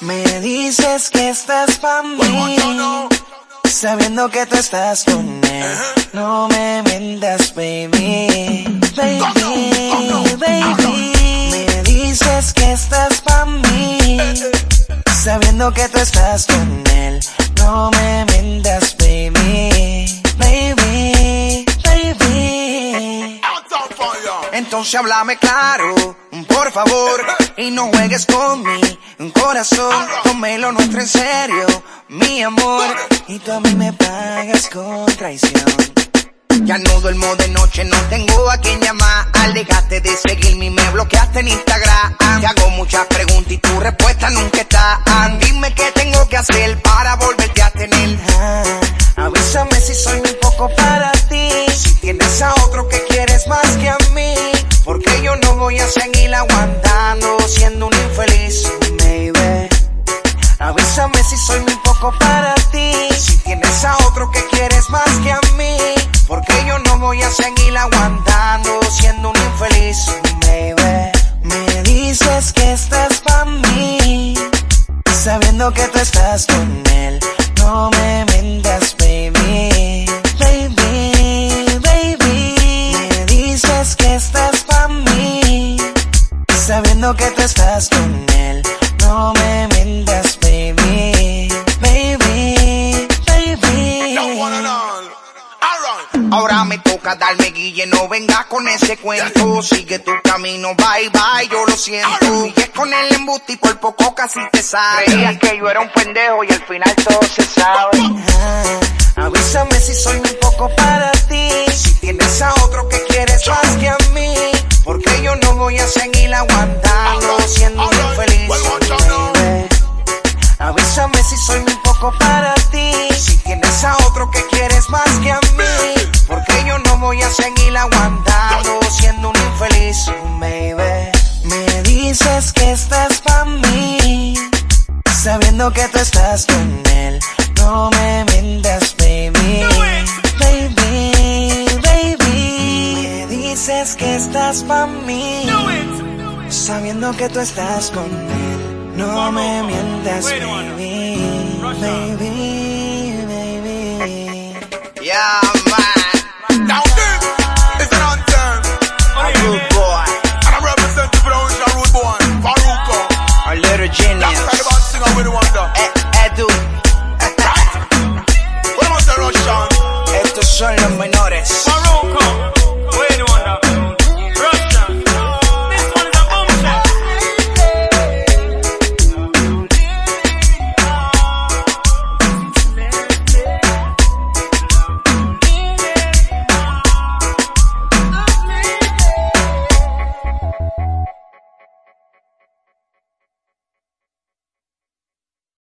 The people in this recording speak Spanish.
Me dices que estás pa' mí, sabiendo que tú estás con él. No me mientas, baby. Baby, baby. Me dices que estás pa' mí, sabiendo que tú estás con él. No me mientas, baby. Entonces háblame claro, por favor, y no juegues con mi corazón. Tómelo nuestro en serio, mi amor, y tú a mí me pagas con traición. Ya no duermo de noche, no tengo a quien llamar. Alegaste de seguirme y me bloqueaste en Instagram. Te hago muchas preguntas y tu respuesta nunca está. Dime qué tengo que hacer para volverte voy a seguir aguantando siendo un infeliz, baby. Avísame si soy un poco para ti. Si tienes a otro que quieres más que a mí. Porque yo no voy a seguir aguantando siendo un infeliz, baby. Me dices que estás pa' mí. Sabiendo que tú estás me toca darme guille, no vengas con ese cuento. Sigue tu camino, bye bye, yo lo siento. Sigues con el embuste y por poco casi te sale. Creías que yo era un pendejo y al final todo se sabe. Ah, avísame si soy un poco para ti. Si tienes a otro que quieres más que a mí. Porque yo no voy a seguir aguantando siendo infeliz. baby. Avísame si soy un poco para ti. Si tienes a otro que quieres más que a mí. A seguir aguantando siendo un infeliz, baby. Me dices que estás pa' mí. Sabiendo que tú estás con él. No me mientas, baby. Baby, baby. Me dices que estás pa' mí. Sabiendo que tú estás con él. No me mientas, baby. Baby. mejores.